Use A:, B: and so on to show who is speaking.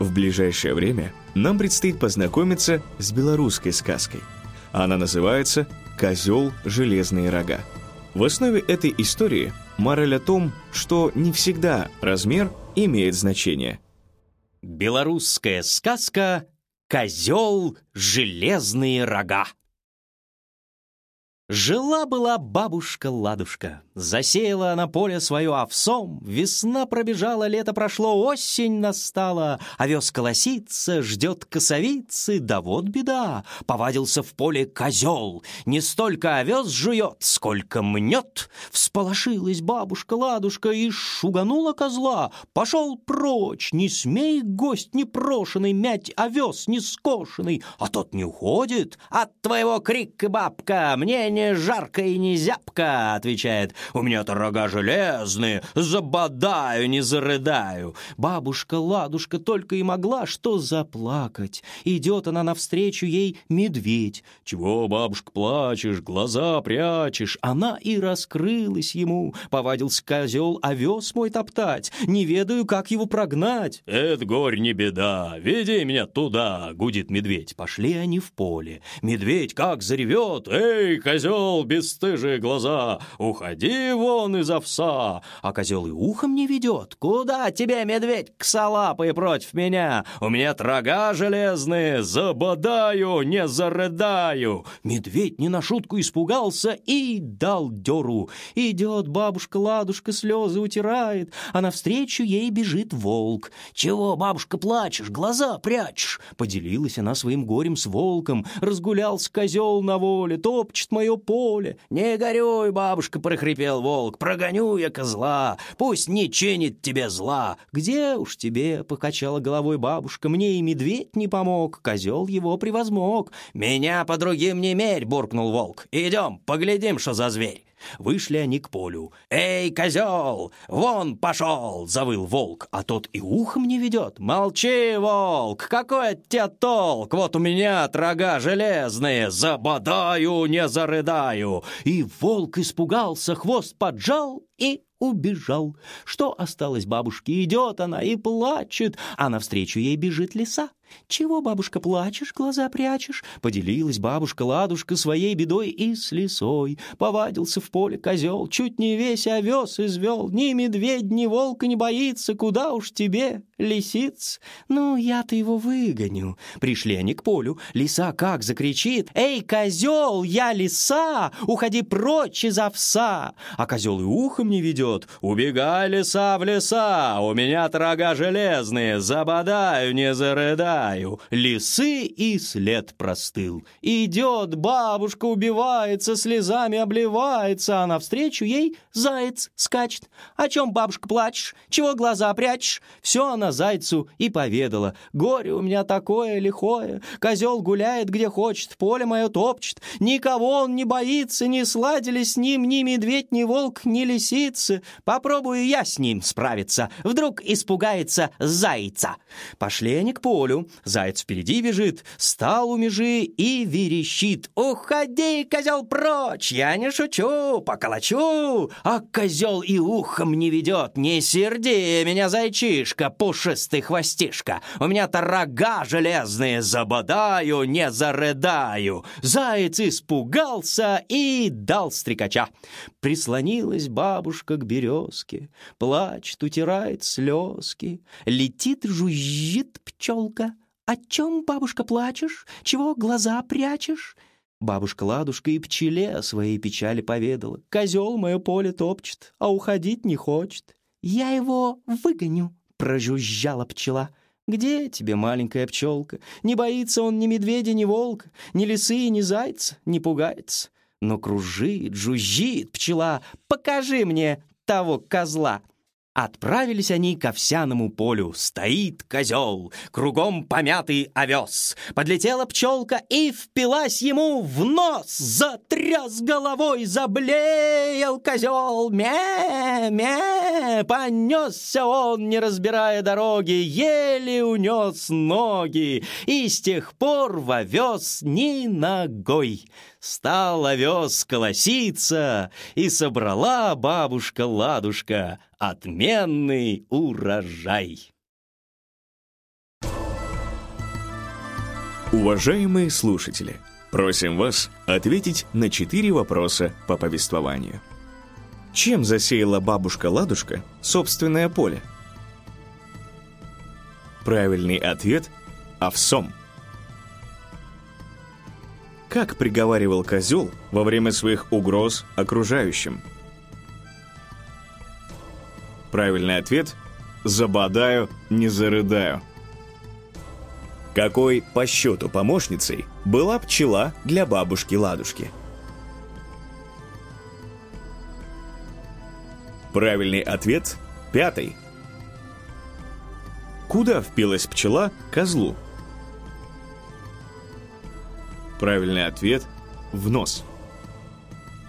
A: В ближайшее время нам предстоит познакомиться с белорусской сказкой. Она называется «Козел железные рога». В основе этой истории мораль о том, что не всегда размер имеет значение.
B: Белорусская сказка «Козел железные рога». Жила-была бабушка-ладушка. Засеяла она поле свое овсом. Весна пробежала, лето прошло, осень настала. Овес колосится, ждет косовицы, да вот беда. Повадился в поле козел. Не столько овес жует, сколько мнет. Всполошилась бабушка-ладушка и шуганула козла. Пошел прочь, не смей, гость непрошенный, мять овес нескошенный. А тот не уходит. От твоего крика, бабка, мне не не жарко и не зябко», — отвечает. «У меня-то рога железные, забодаю, не зарыдаю». Бабушка-ладушка только и могла что заплакать. Идет она навстречу ей медведь. «Чего, бабушка, плачешь, глаза прячешь?» Она и раскрылась ему. Повадился козел овес мой топтать. Не ведаю, как его прогнать. «Это горь не беда, веди меня туда», — гудит медведь. Пошли они в поле. Медведь как заревет. «Эй, козел!» козел, бесстыжие глаза, уходи вон из овса!» А козел и ухом не ведет. «Куда тебе, медведь, косолапый против меня? У меня рога железные, забодаю, не зарыдаю!» Медведь не на шутку испугался и дал дёру. Идет бабушка-ладушка, слезы утирает, а навстречу ей бежит волк. «Чего, бабушка, плачешь, глаза прячешь?» Поделилась она своим горем с волком. Разгулялся козел на воле, топчет мое поле. «Не горюй, бабушка!» — прохрипел волк. «Прогоню я козла, пусть не чинит тебе зла!» «Где уж тебе?» — покачала головой бабушка. «Мне и медведь не помог, козел его превозмог». «Меня по другим не мерь!» — буркнул волк. «Идем, поглядим, что за зверь!» Вышли они к полю. «Эй, козел, вон пошел!» — завыл волк, а тот и ухом не ведет. «Молчи, волк, какой от тебя толк? Вот у меня рога железные, забодаю, не зарыдаю!» И волк испугался, хвост поджал и убежал. Что осталось бабушке? Идет она и плачет, а навстречу ей бежит лиса. «Чего, бабушка, плачешь, глаза прячешь?» Поделилась бабушка-ладушка своей бедой и с лисой. Повадился в поле козел, чуть не весь овес извел. Ни медведь, ни волка не боится, куда уж тебе, лисиц? Ну, я-то его выгоню. Пришли они к полю, лиса как закричит. «Эй, козел, я лиса! Уходи прочь из овса!» А козел и ухом не ведет. «Убегай, лиса, в леса! У меня рога железные, забодаю, не зарыдай!» Краю лисы и след простыл. Идет бабушка, убивается, слезами обливается, а навстречу ей заяц скачет. О чем, бабушка, плачешь? Чего глаза прячешь? Все она зайцу и поведала. Горе у меня такое лихое. Козел гуляет где хочет, поле мое топчет. Никого он не боится, не сладили с ним ни медведь, ни волк, ни лисицы. Попробую я с ним справиться. Вдруг испугается зайца. Пошли они к полю. Заяц впереди бежит, стал у межи и верещит. «Уходи, козел, прочь! Я не шучу, поколочу!» А козел и ухом не ведет. «Не серди меня, зайчишка, пушистый хвостишка! У меня-то рога железные, забодаю, не зарыдаю!» Заяц испугался и дал стрекача. Прислонилась бабушка к березке, Плачет, утирает слезки. Летит, жужжит пчелка, «О чем, бабушка, плачешь? Чего глаза прячешь?» Бабушка-ладушка и пчеле о своей печали поведала. «Козел мое поле топчет, а уходить не хочет». «Я его выгоню», — прожужжала пчела. «Где тебе, маленькая пчелка? Не боится он ни медведя, ни волка, ни лисы, ни зайца, не пугается. Но кружит, жужжит пчела. Покажи мне того козла!» Отправились они к овсяному полю. Стоит козел, кругом помятый овес. Подлетела пчелка и впилась ему в нос. Затряс головой, заблеял козел. Мя-мя, понесся он, не разбирая дороги, еле унес ноги. И с тех пор в овес ни ногой. Стал овес колоситься, и собрала бабушка-ладушка отменный урожай.
A: Уважаемые слушатели, просим вас ответить на четыре вопроса по повествованию. Чем засеяла бабушка-ладушка собственное поле? Правильный ответ – овсом. Как приговаривал козел во время своих угроз окружающим? Правильный ответ – забодаю, не зарыдаю. Какой по счету помощницей была пчела для бабушки-ладушки? Правильный ответ – пятый. Куда впилась пчела козлу? Правильный ответ – в нос.